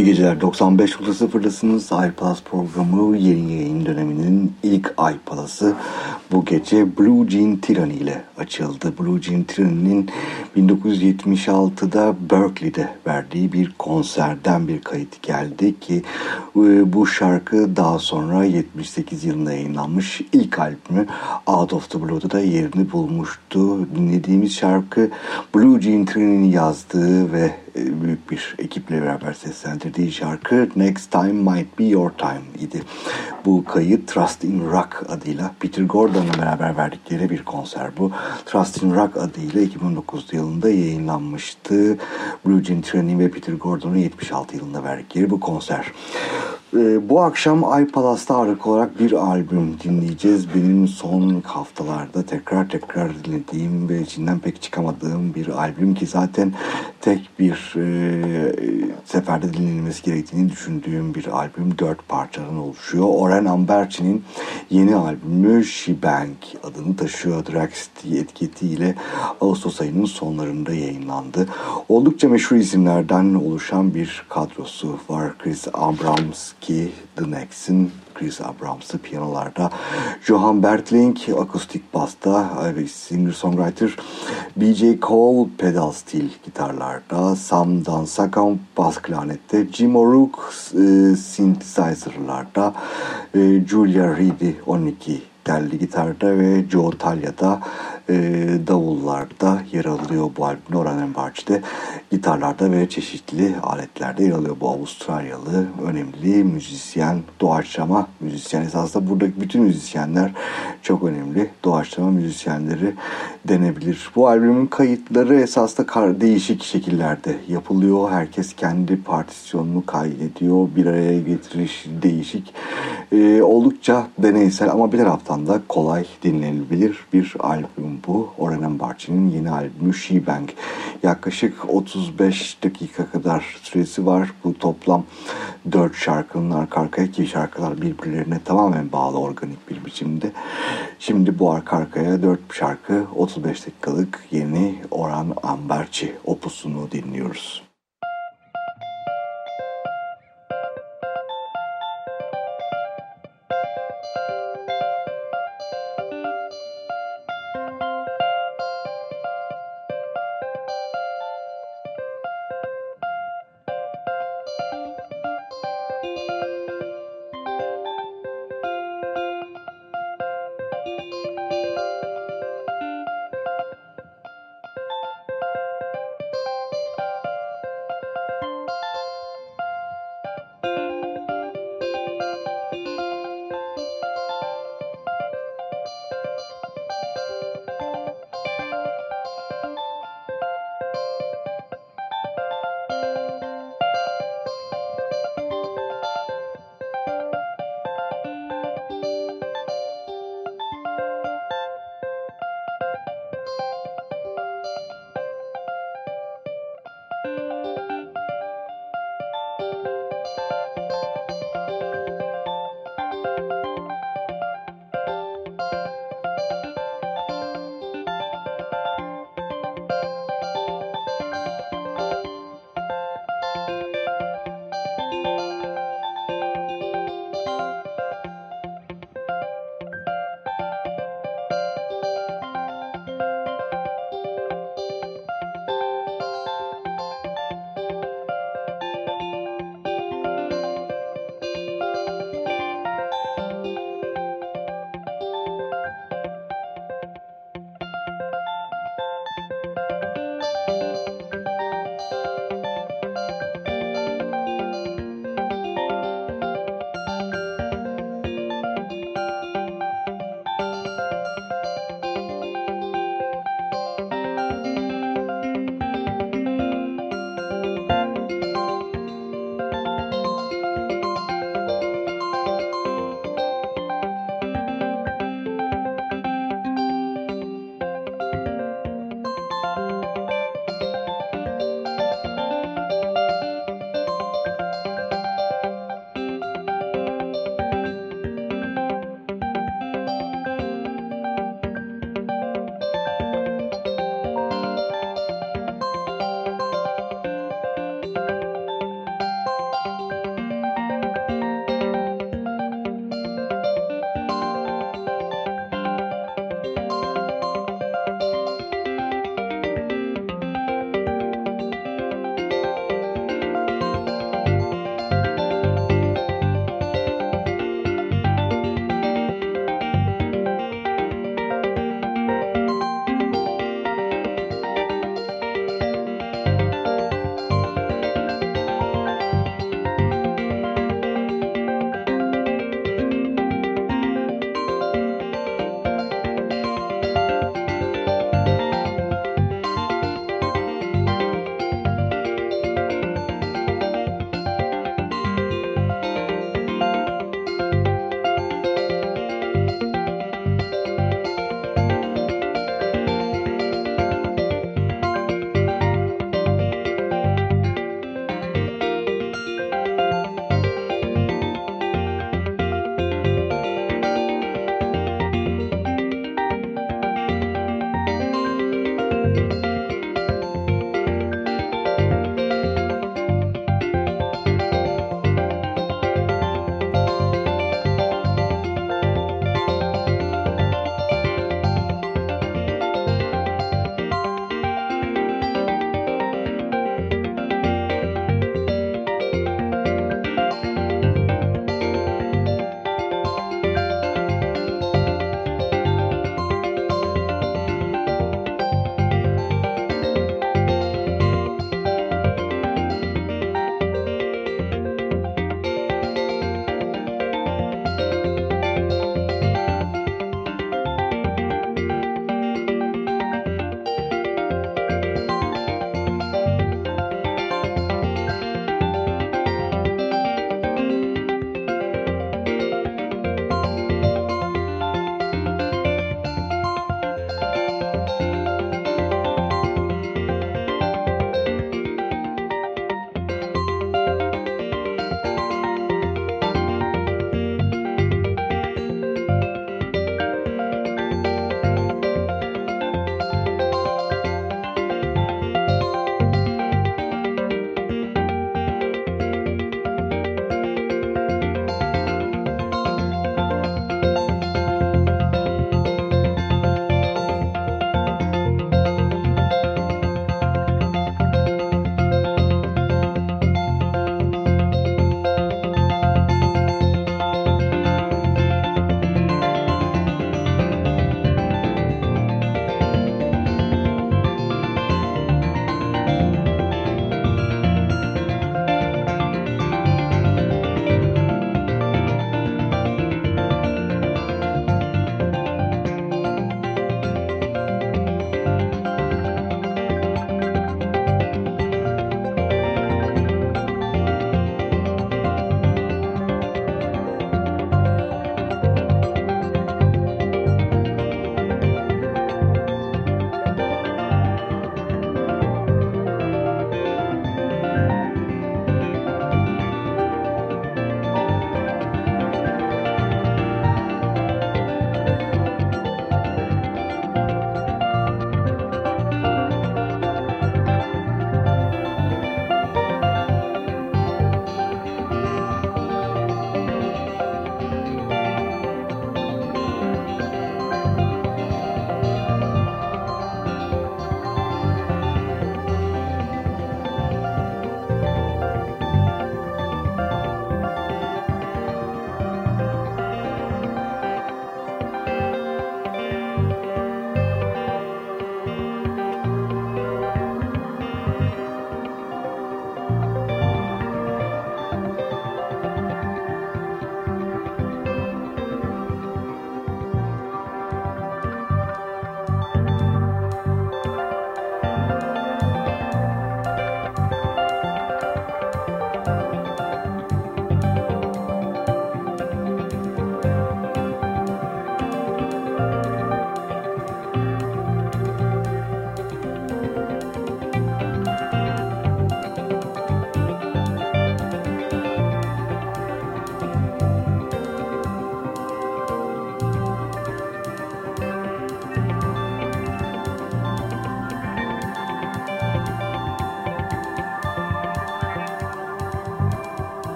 İyi geceler. 95.0'dasınız. iPlus programı yeni yayın döneminin ilk iPlus'ı bu gece Blue Jean Tyranny ile açıldı. Blue Jean Tyranny'nin 1976'da Berkeley'de verdiği bir konserden bir kayıt geldi ki e, bu şarkı daha sonra 78 yılında yayınlanmış ilk albümü Out of the Blue'da da yerini bulmuştu. Dinlediğimiz şarkı Blue Jean Tyranny'nin yazdığı ve e, büyük bir ekiple beraber seslendirdiği şarkı Next Time Might Be Your Time idi. Bu kayıt Trust in Rock adıyla Peter Gordon'la beraber verdikleri bir konser bu. Trust in Rock adıyla 2009 yılında yayınlanmıştı. Blue Jean Tyranny ve Peter Gordon'un 76 yılında verdikleri bu konser. Ee, bu akşam iPalas'ta ağırlık olarak bir albüm dinleyeceğiz. Benim son haftalarda tekrar tekrar dinlediğim ve içinden pek çıkamadığım bir albüm ki zaten tek bir e, seferde dinlenilmesi gerektiğini düşündüğüm bir albüm. Dört parçadan oluşuyor. Oren Amberci'nin yeni albümü She Bank adını taşıyor. Draxty etiketiyle Ağustos ayının sonlarında yayınlandı. Oldukça meşhur isimlerden oluşan bir kadrosu var. Chris Abrams, ki The Next'in Chris Abrams'ı piyanolarda, Johan Bertling akustik basta ve singer-songwriter, B.J. Cole pedal steel gitarlarda, Sam Dansakam bas klarnette, Jim O'Rourke e, synthesizer'larda, e, Julia Reedy 12 telli gitarda ve Joe Talya'da davullarda yer alıyor bu albümde Orhan Embarç'te gitarlarda ve çeşitli aletlerde yer alıyor bu Avustralyalı önemli müzisyen doğaçlama müzisyen esasında buradaki bütün müzisyenler çok önemli doğaçlama müzisyenleri denebilir. Bu albümün kayıtları esasında değişik şekillerde yapılıyor. Herkes kendi partisyonunu kaydediyor. Bir araya getiriş değişik. Ee, oldukça deneysel ama bir taraftan da kolay dinlenebilir bir albüm bu. Orhan Barçı'nın yeni albümü She Bang. Yaklaşık 35 dakika kadar süresi var. Bu toplam 4 şarkının arka arkaya ki şarkılar birbirlerine tamamen bağlı organik bir biçimde. Şimdi bu arka arkaya 4 şarkı 35 dakikalık yeni Orhan Amberçi opusunu dinliyoruz.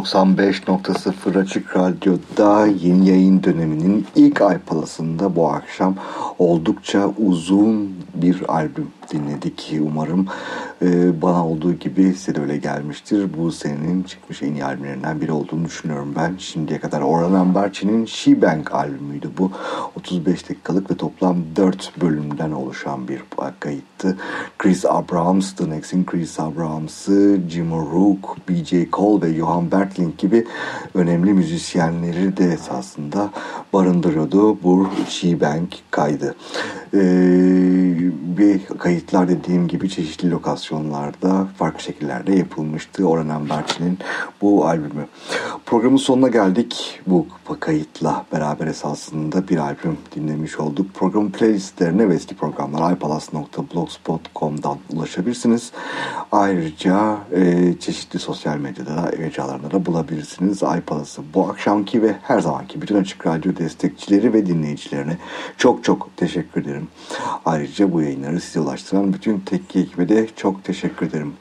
95.0 Açık Radyo'da yeni yayın döneminin ilk ay palasında bu akşam oldukça uzun bir albüm dinledik. Umarım e, bana olduğu gibi size de öyle gelmiştir. Bu senenin çıkmış en iyi albümlerinden biri olduğunu düşünüyorum ben. Şimdiye kadar Orhan Ambarchi'nin She Bank albümüydü bu. 35 dakikalık ve toplam 4 bölümden oluşan bir kayıttı. Chris Abrams, The Next'in Chris Abrams'ı, Jim Rook, B.J. Cole ve Johan Bertling gibi önemli müzisyenleri de esasında barındırıyordu bu She Bank kaydı. Ee, bir kayıtlar dediğim gibi çeşitli lokasyonlarda farklı şekillerde yapılmıştı Orhan Ambarchi'nin bu albümü. Programın sonuna geldik. Bu kayıtla beraber esasında bir albüm dinlemiş olduk. Programın playlistlerine ve eski programlara ipalas.blogspot.com'dan ulaşabilirsiniz. Ayrıca e, çeşitli sosyal medyada mecralarında da bulabilirsiniz. iPalas'ı bu akşamki ve her zamanki bütün Açık Radyo destekçileri ve dinleyicilerine çok çok teşekkür ederim. Ayrıca bu yayınları size ulaştıran bütün teknik ekibe de çok teşekkür ederim.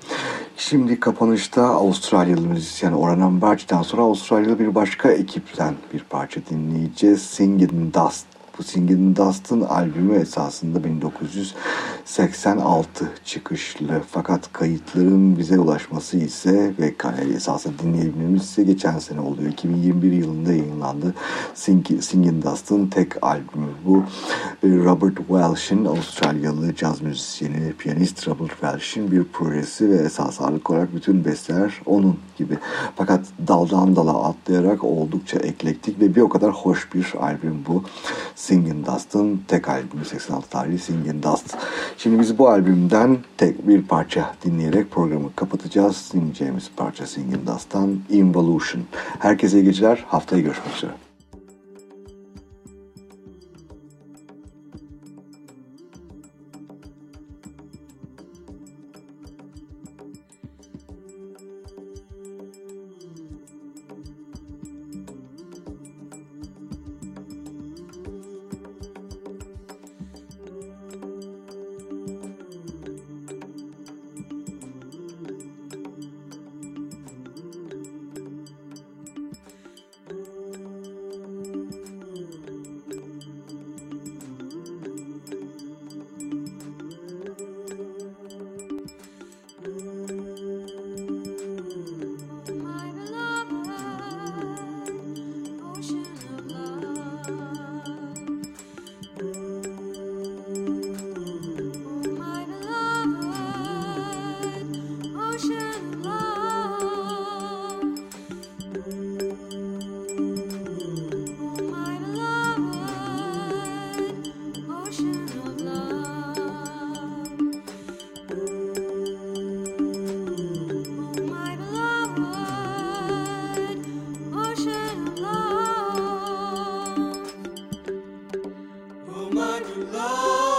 Şimdi kapanışta Avustralyalı müzisyen Orhan Ambarchi'den sonra Avustralyalı bir başka ekipten bir parça dinleyeceğiz. Singing Dust bu Singin Dust'ın albümü esasında 1986 çıkışlı fakat kayıtların bize ulaşması ise ve esasında dinleyebilmemiz ise geçen sene oluyor. 2021 yılında yayınlandı. Singin Dust'ın tek albümü bu. Robert Welsh'in Avustralyalı caz müzisyeni, piyanist Robert Welsh'in bir projesi ve esas ağırlık olarak bütün besteler onun gibi. Fakat daldan dala atlayarak oldukça eklektik ve bir o kadar hoş bir albüm bu. Singin Dust'ın tek albümü 86 tarihli Singin Dust. Şimdi biz bu albümden tek bir parça dinleyerek programı kapatacağız. Dinleyeceğimiz parça Singin Dust'tan Involution. Herkese iyi geceler. Haftaya görüşmek üzere. Umarlar